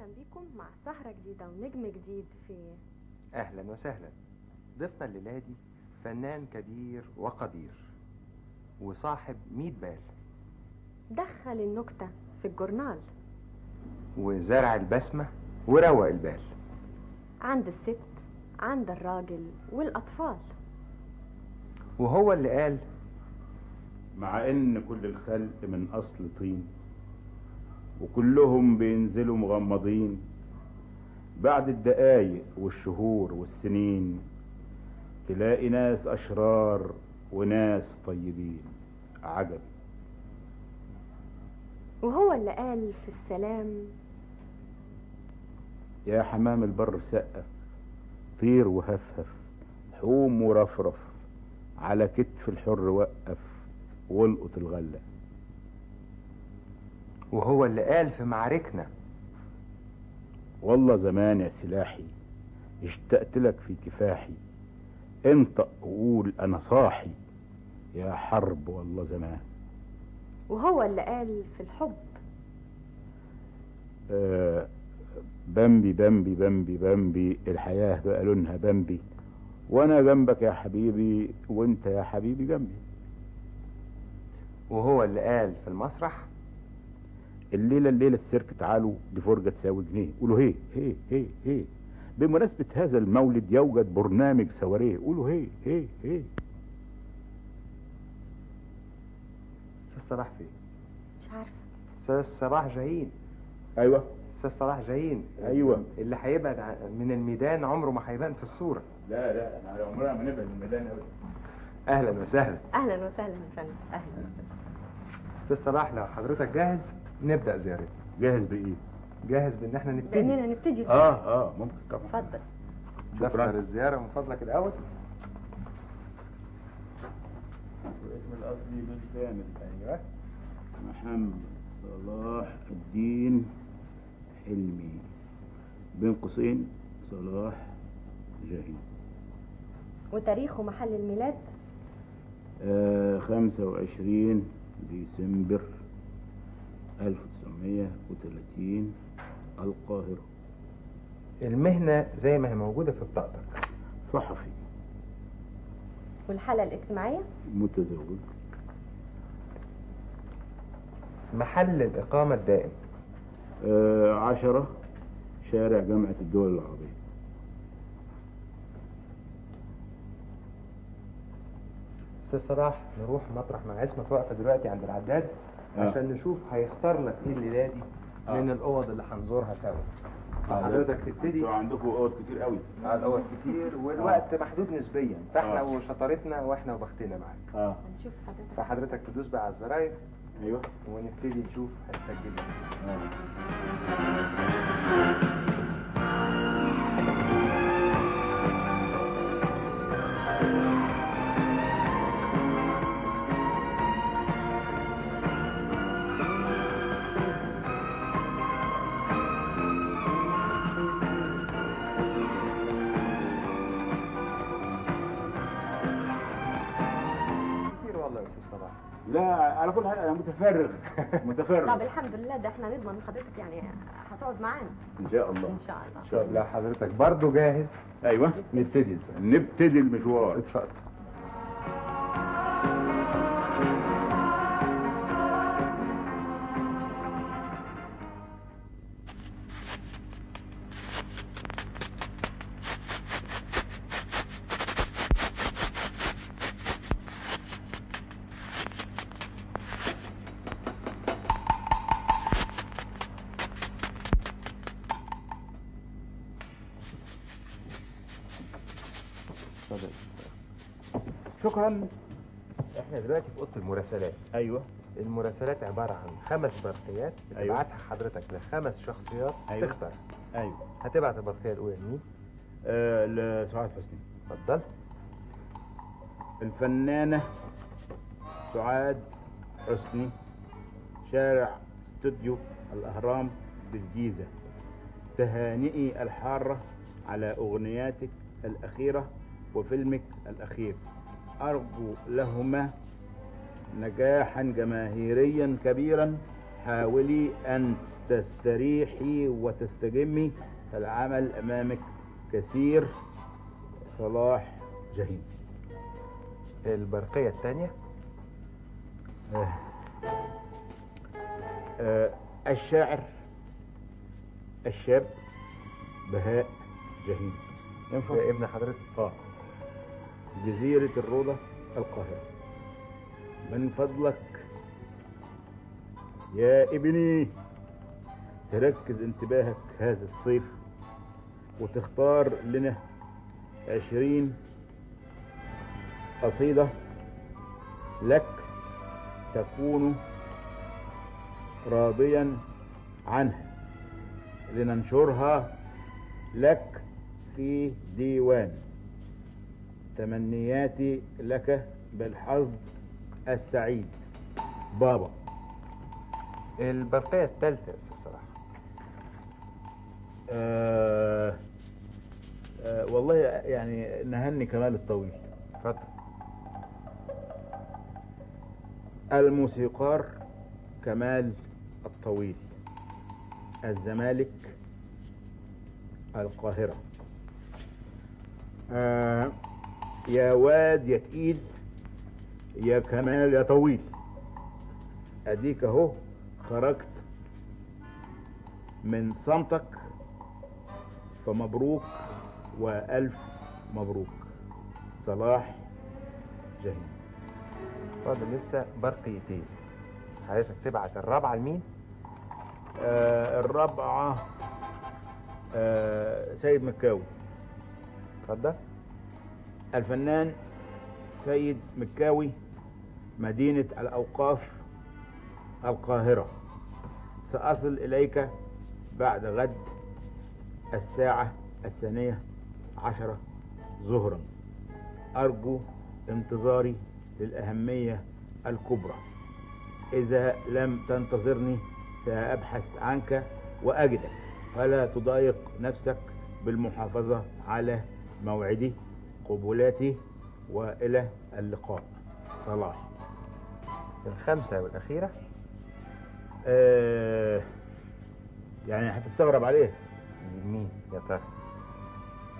أهلا بيكم مع سهرة جديدة ونجم جديد في أهلا وسهلا. ضيفنا الليلة دي فنان كبير وقدير وصاحب ميت بال. دخل النكتة في الجورنال. وزرع البسمة وروق البال. عند الست عند الراجل والأطفال. وهو اللي قال مع إن كل الخلق من أصل طين وكلهم بينزلوا مغمضين. بعد الدقايق والشهور والسنين تلاقي ناس أشرار وناس طيبين. عجب. وهو اللي قال في السلام يا حمام البر سقف طير وهفهف حوم ورفرف على كتف الحر وقف والقط الغلة وهو اللي قال في معاركنا والله زمان يا سلاحي اشتقت لك في كفاحي. انطق وقول أنا صاحي. يا حرب والله زمان. وهو اللي قال في الحب. آه بمبي بمبي بمبي بمبي الحياة بقى لونها بمبي وأنا جنبك يا حبيبي وانت يا حبيبي جنبي. وهو اللي قال في المسرح الليلة الليلة السيرك تعالوا دي فرجة تساوي جنيه. قولوا هي هي هي هي. بمناسبة هذا المولد يوجد برنامج سواريه. قولوا هي هي هي. أستاذ صلاح فين؟ مش عارفة. أستاذ صلاح جايين. أيوه. أستاذ صلاح جايين. أيوة. اللي هيبعد من الميدان عمره ما هيبان في الصورة. لا لا أنا عمرنا ما نبعد من الميدان ابدا. أهلا وسهلا. أهلا وسهلا يا فندم. أهلا وسهلا. أستاذ صلاح لو حضرتك جاهز. نبدأ زيارتنا. جاهز بإيه؟ جاهز بإن إحنا نبتدي. بإننا نبتدي. آه آه ممكن طبعا. اتفضل. دفتر الزيارة من فضلك الأول. الاسم الأصلي بالكامل أيوه محمد صلاح الدين حلمي. بين قوسين صلاح جاهي وتاريخ ومحل الميلاد؟ آه 25 ديسمبر. 1930 القاهرة. المهنة زي ما هي موجودة في بطاقتك. صحفي. والحالة الاجتماعية؟ متزوج. محل الإقامة الدائم. آه عشرة. شارع جامعة الدول العربية. أستاذ صلاح نروح مطرح. ما عصمت واقفة دلوقتي عند العداد. عشان نشوف هيختار لك إيه الليلة دي آه. من الأوض اللي هنزورها سوا آه. حضرتك تبتدي أنتوا عندكم أوض كتير قوي على الأوض كتير والوقت محدود نسبيا فإحنا آه. وشطارتنا وإحنا وبختنا معاك آه هنشوف حضرتك فحضرتك تدوس بقى على الزراير أيوه ونبتدي نشوف هتسجل لك. آه. متفرغ. متفرغ. طب الحمد لله ده إحنا نضمن حضرتك يعني هتقعد معانا. إن شاء الله. إن شاء الله. إن شاء الله حضرتك برضه جاهز؟ أيوه. نبتدي نبتدي المشوار. اتفضل. المراسلات. أيوه. المراسلات عبارة عن خمس برقيات أيوة. بتبعتها حضرتك لخمس شخصيات أيوة. تختار. أيوه. هتبعت البرقية الأولى لمين؟ آه لسعاد حسني. اتفضل. الفنانة سعاد حسني شارع استوديو الأهرام بالجيزة. تهانئي الحارة على أغنياتك الأخيرة وفيلمك الأخير. أرجو لهما نجاحا جماهيريا كبيرا حاولي أن تستريحي وتستجمي فالعمل أمامك كثير. صلاح جهيم. البرقية الثانية؟ آه. آه. الشاعر الشاب بهاء جهيم. ينفع ابن حضرتك. آه. جزيرة الروضة القاهرة. من فضلك. يا ابني تركز انتباهك هذا الصيف وتختار لنا عشرين قصيدة لك تكون راضيا عنها. لننشرها لك في ديوان. تمنياتي لك بالحظ السعيد. بابا. البرقية الثالثة صلاح. آه آه والله يعني نهني كمال الطويل اتفضل. الموسيقار كمال الطويل. الزمالك القاهرة. آه يا واد يا تقيل. يا كمال يا طويل. أديك أهو خرجت من صمتك فمبروك وألف مبروك. صلاح جهيم فاضل لسه برقيتين حضرتك تبعت الرابعة لمين؟ آه الرابعة آه سيد مكاوي. اتفضل. الفنان سيد مكاوي مدينة الأوقاف القاهرة. سأصل إليك بعد غد الساعة الثانية عشرة ظهرا. أرجو انتظاري للأهمية الكبرى. إذا لم تنتظرني سأبحث عنك وأجدك. فلا تضايق نفسك بالمحافظة على موعدي قبولاتي وإلى اللقاء. صلاح الخامسة والأخيرة. آه يعني هتستغرب عليه. مين يا ترى؟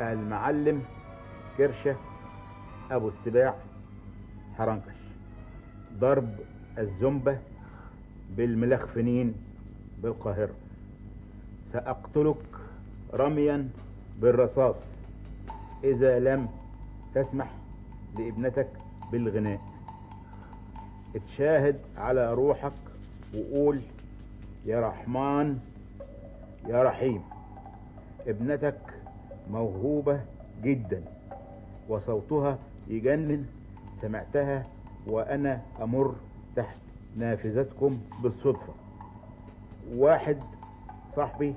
المعلم كرشة أبو السباع حرنكش. ضرب الزنبة بالملخفنين بالقاهرة. سأقتلك رميا بالرصاص. إذا لم تسمح لابنتك بالغناء. اتشاهد على روحك وقول يا رحمن يا رحيم. ابنتك موهوبة جدا وصوتها يجنن سمعتها وأنا أمر تحت نافذتكم بالصدفة. واحد صاحبي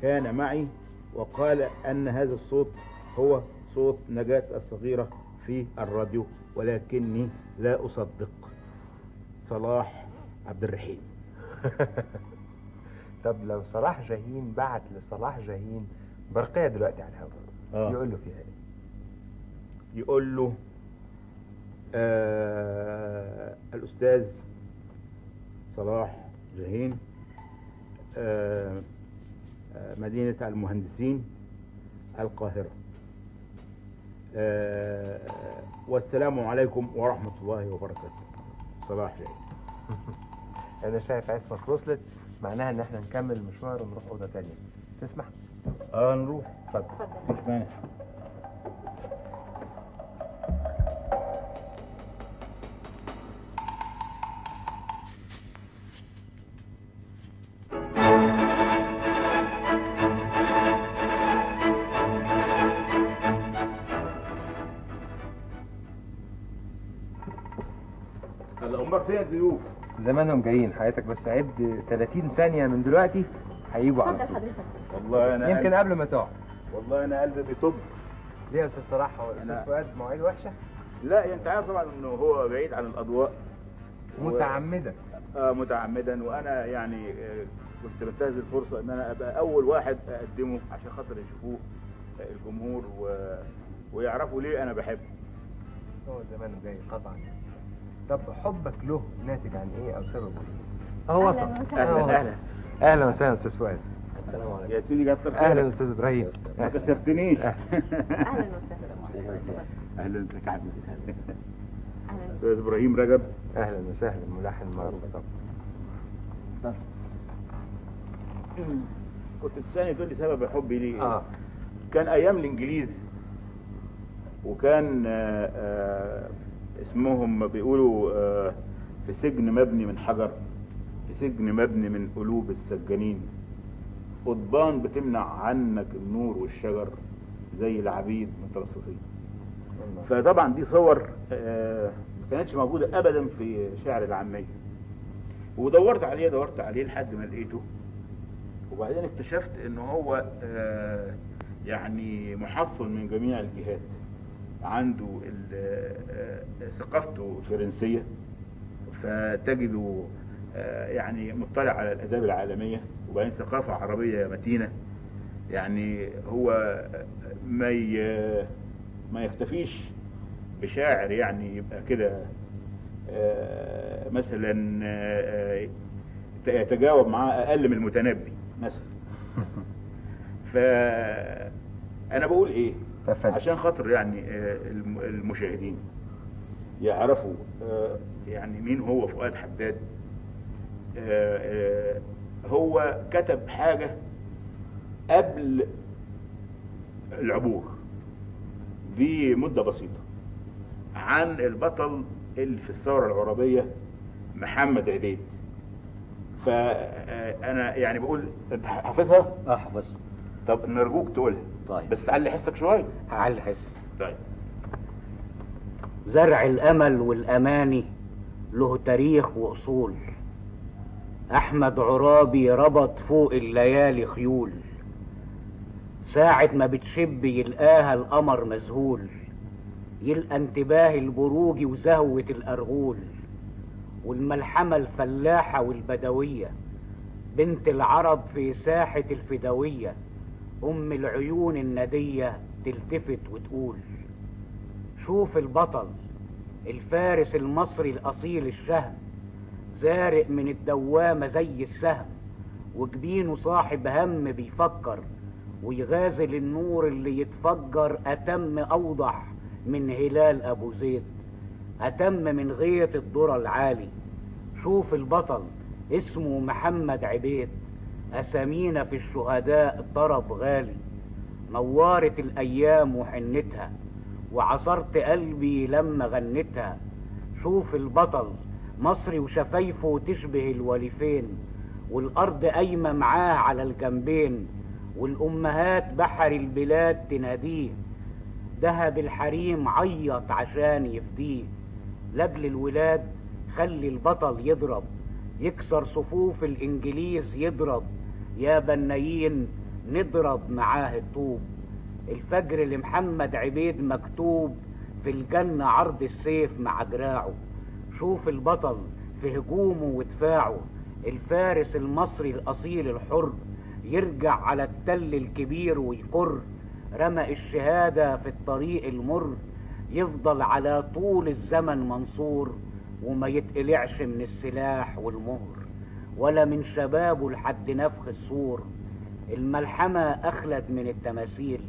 كان معي وقال أن هذا الصوت هو صوت نجاة الصغيرة في الراديو ولكني لا أصدق صلاح عبد الرحيم طب لو صلاح جاهين بعت لصلاح جاهين برقية دلوقتي على الهواء آه. يقول له فيها إيه؟ يقول له آه الأستاذ صلاح جاهين آه آه مدينة المهندسين القاهرة والسلام عليكم ورحمة الله وبركاته. صلاح جاهين أنا شايف اسمك وصلت معناها إن إحنا نكمل المشوار ونروح أوضة تانية. تسمح؟ آه نروح. اتفضل اتفضل. مفيش مانع. زمانهم جايين. حضرتك بس عد 30 ثانية من دلوقتي هيجوا على اتفضل طول حضرتك. والله أنا يمكن قبل ما تقعد. والله أنا قلبي بيطب. ليه يا أستاذ صلاح؟ هو الأستاذ أنا- فؤاد مواعيد وحشة؟ لا أنت عارف طبعا إنه هو بعيد عن الأضواء. و- متعمدا. آه متعمدا. وأنا يعني آه، كنت بنتهز الفرصة إن أنا أبقى أول واحد أقدمه عشان خاطر يشوفوه آه، الجمهور و... ويعرفوا ليه أنا بحبه. هو زمانه جاي قطعا. طب حبك له ناتج عن إيه أو سببه؟ إيه؟ هو وصل. أهلا. أهلا. أهلا وسهلا أستاذ فؤاد السلام عليكم. يا سيدي كتر أهلا خيرك أستاذ إبراهيم. ما كسفتنيش أهلا. وسهلا. أهلا بك يا حبيبي أهلا. أستاذ إبراهيم رجب. أهلا وسهلا. ملحن معروف. طبعا كنت تسألني تقول لي سبب حبي ليه؟ آه. كان أيام الإنجليز وكان آه، آه، اسمهم بيقولوا آه، في سجن مبني من حجر في سجن مبني من قلوب السجانين. قضبان بتمنع عنك النور والشجر زي العبيد مترصصين. فطبعا دي صور آه، ما كانتش موجودة ابدا في شعر العامية. ودورت عليه دورت عليه لحد ما لقيته. وبعدين اكتشفت إن هو آه، يعني محصل من جميع الجهات. عنده ال- آه، ثقافته فرنسية فتجده آه، يعني مطلع على الآداب العالمية وبعدين ثقافة عربية متينة. يعني هو ما ما يكتفيش بشاعر يعني يبقى كده آه، مثلا آه، آه، يتجاوب معاه أقل من المتنبي مثلا. فأنا بقول إيه؟ تفضل. عشان خاطر يعني آه، الم- المشاهدين يعرفوا آه، يعني مين هو فؤاد حداد آه، هو كتب حاجة قبل العبور بمدة بسيطة عن البطل اللي في الثورة العربية محمد عبيد فأنا يعني بقول حافظها؟ أحفظ طب نرجوك تقولها طيب. بس تعلي حسك شوية. هعلي حس طيب. زرع الأمل والأماني له تاريخ وأصول. أحمد عرابي ربط فوق الليالي خيول. ساعة ما بتشب يلقاها القمر مذهول. يلقى انتباه البروج وزهوة الأرغول. والملحمة الفلاحة والبدوية. بنت العرب في ساحة الفدوية. أم العيون الندية تلتفت وتقول شوف البطل الفارس المصري الأصيل الشهم زارق من الدوامة زي السهم وجبينه صاحب هم بيفكر ويغازل النور اللي يتفجر أتم أوضح من هلال أبو زيد أتم من غيط الذرة العالي شوف البطل اسمه محمد عبيد. أسامينا في الشهداء طرب غالي. نورت الأيام وحنتها وعصرت قلبي لما غنتها. شوف البطل مصري وشفايفه تشبه الوليفين والأرض قايمة معاه على الجنبين. والأمهات بحر البلاد تناديه. دهب الحريم عيط عشان يفديه. لأجل الولاد خلي البطل يضرب. يكسر صفوف الإنجليز يضرب. يا بنايين نضرب معاه الطوب الفجر لمحمد عبيد مكتوب في الجنة عرض السيف مع دراعه شوف البطل في هجومه ودفاعه. الفارس المصري الأصيل الحر يرجع على التل الكبير ويقر. رمى الشهادة في الطريق المر. يفضل على طول الزمن منصور. وما يتقلعش من السلاح والمهر. ولا من شبابه لحد نفخ السور الملحمة أخلد من التماثيل.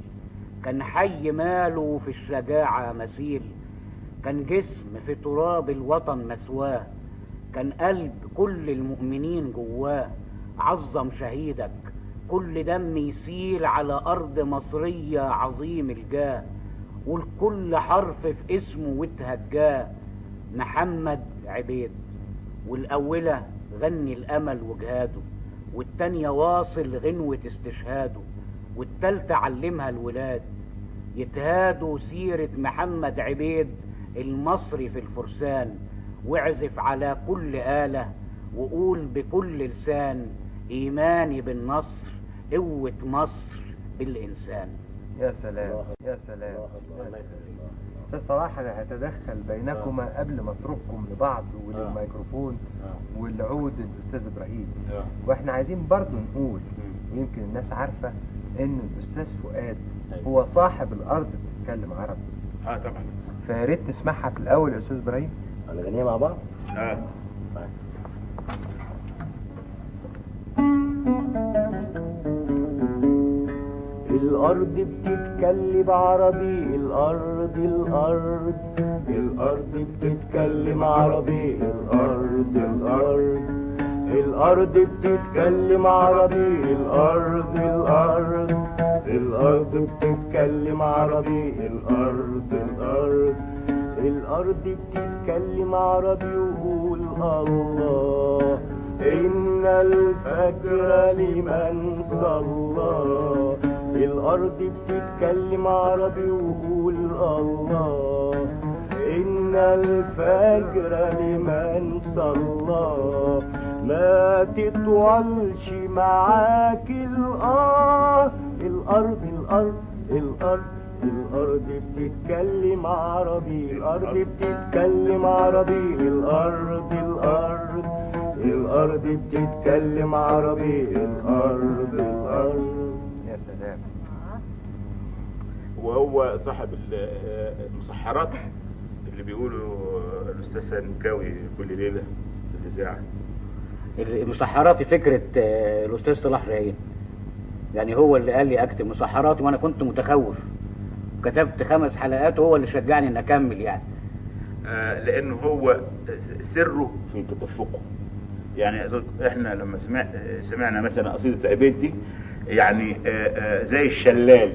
كان حي ماله في الشجاعة مثيل. كان جسم في تراب الوطن مسواه كان قلب كل المؤمنين جواه. عظم شهيدك. كل دم يسيل على أرض مصرية عظيم الجاه. والكل حرف في اسمه وتهجاه محمد عبيد. والأولى غني الأمل وجهاده والتانية واصل غنوة استشهاده والتالتة علمها الولاد. يتهادوا سيرة محمد عبيد المصري في الفرسان واعزف على كل آلة وقول بكل لسان إيماني بالنصر قوة مصر بالإنسان. يا سلام يا سلام. أستاذ صلاح أنا هتدخل بينكما قبل ما اترككم لبعض وللميكروفون والعود الأستاذ إبراهيم. وإحنا عايزين برضو نقول ويمكن الناس عارفة إن الأستاذ فؤاد هو صاحب الأرض بتتكلم عربي. آه طبعا. فيا ريت نسمعها في الأول يا أستاذ إبراهيم. هنغنيها مع بعض؟ آه. الأرض بتتكلم عربي الأرض الأرض الأرض بتتكلم عربي الأرض الأرض الأرض بتتكلم عربي الأرض الأرض الأرض بتتكلم عربي الأرض الأرض الأرض بتتكلم عربي وقول الله إن الفجر لمن صلى. الأرض بتتكلم عربي وقول الله. إن الفجر لمن صلى. ما تطولش معاك الآه. الأرض الأرض الأرض الأرض بتتكلم عربي. الأرض بتتكلم عربي. الأرض الأرض الأرض بتتكلم عربي. الأرض الأرض. وهو صاحب ال- المسحرات اللي بيقولوا الأستاذ سنكاوي كل ليلة في الإذاعة. المسحراتي فكرة آه، الأستاذ صلاح رايين يعني هو اللي قال لي أكتب مسحراتي وأنا كنت متخوف. كتبت خمس حلقات وهو اللي شجعني إن أكمل يعني. آه، لأنه هو سره في تدفقه. يعني إحنا لما سمع سمعنا مثلا قصيدة عبيد دي يعني آه، آه، زي الشلال.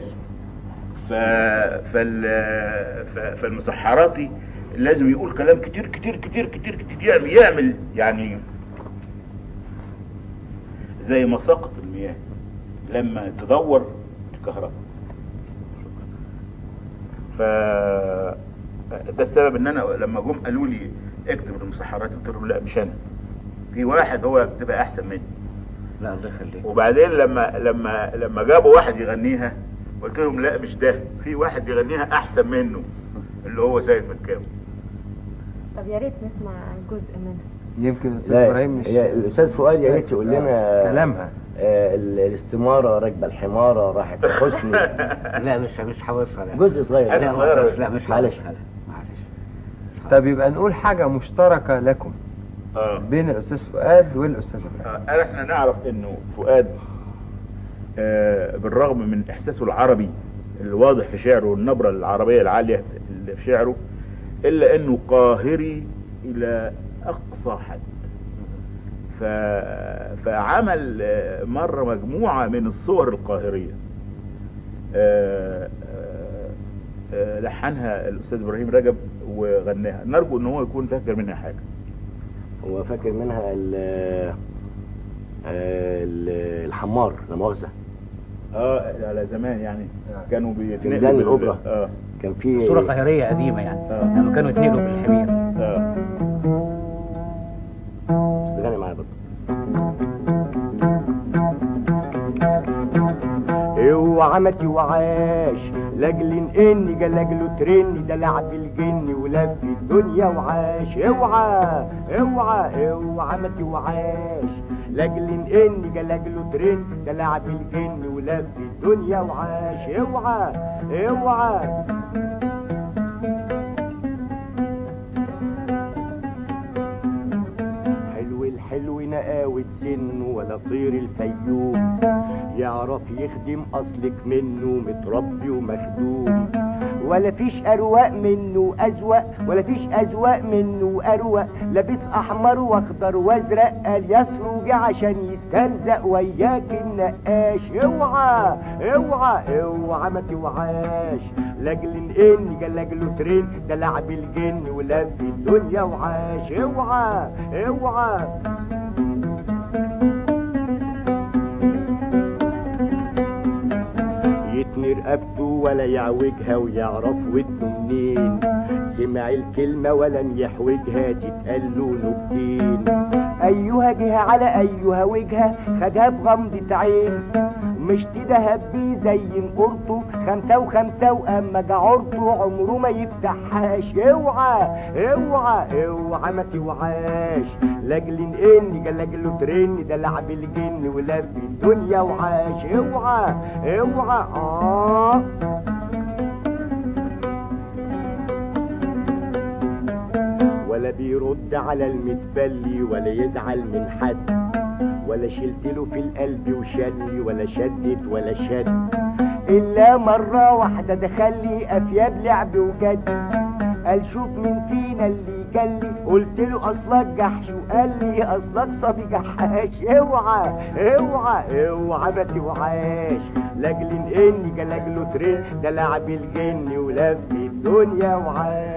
فالمسحراتي لازم يقول كلام كتير كتير كتير كتير كتير يعمل, يعمل يعني زي مساقط المياه لما تدور الكهرباء. ف ده السبب إن أنا لما جم قالوا لي اكتب المسحرات قلت لهم لا مش أنا. في واحد هو يكتبها أحسن مني. لا الله يخليك. وبعدين لما لما لما جابوا واحد يغنيها قلت لهم لا مش ده. في واحد يغنيها أحسن منه اللي هو سيد مكاوي. طب يا ريت نسمع جزء منها يمكن الاستاذ لا إبراهيم مش هي الأستاذ فؤاد يا ريت يقول لنا كلامها. آه، ال- الاستمارة راكبة الحمارة راحت الحسن لا مش مش حوصها لا. جزء صغير. لا. لا مش معلش. معلش. طب يبقى نقول حاجة مشتركة لكم آه. بين الأستاذ فؤاد والأستاذ إبراهيم. آه، إحنا نعرف إنه فؤاد آه، بالرغم من إحساسه العربي الواضح في شعره والنبرة العربية العالية اللي في شعره إلا أنه قاهري إلى أقصى حد. ف... فعمل آه، مرة مجموعة من الصور القاهرية. آه، آه، آه، لحنها الأستاذ إبراهيم رجب وغناها. نرجو إن هو يكون فاكر منها حاجة. هو فاكر منها ال ال- الحمار لا مؤاخذة آه على زمان يعني. آه. كانوا بيتنقلوا الأوبرا. آه. كان في صورة قاهرية قديمة يعني. آه. لما كانوا يتنقلوا بالحمير. آه. بس غني معايا برضه. اوعى ما توعاش. لاجل اني جلاجله ترني ده لعب الجن ولف الدنيا وعاش. اوعى اوعى اوعى ما توعاش. لاجل اني جلاجله ترني ده لعب الجن ولف الدنيا وعاش اوعى اوعى حلو الحلو نقاوة سن ولا طير الفيوم يعرف يخدم أصلك منه متربي ومخدوم. ولا فيش أروق منه أزوق ولا فيش أزوق منه أروق. لابس أحمر وأخضر وأزرق قال يسرج عشان يستلزق وياك النقاش اوعى اوعى اوعى ما توعاش. لاجل اني جلاجله ترين ده لعب الجن ولف الدنيا. وعاش اوعى اوعى. يتني رقبته ولا يعوجها ويعرف ودنه منين. سمع الكلمة ولم يحوجها تتقال له نكتين أيها جهة على أيها وجهة خدها بغمضة عين. مش تدهب بيه زي قرطه خمسة وخمسة وأما جعرته عمره ما يفتحهاش. اوعى اوعى اوعى ما توعاش. لاجل اني جلاجله ترن ده لعب الجن ولف الدنيا وعاش. اوعى اوعى آه. ولا بيرد على المتبلي ولا يزعل من حد. ولا شلت له في القلب وشلي ولا شدت ولا شد. إلا مرة واحدة دخل لي أفياد لعب وجد. قال شوف مين فينا اللي جلي قلت له أصلك جحش وقال لي أصلك صبي جحاش. اوعى اوعى اوعى ما توعاش. لاجل إني جلاجله ترين ده لعب الجن ولف الدنيا وعاش.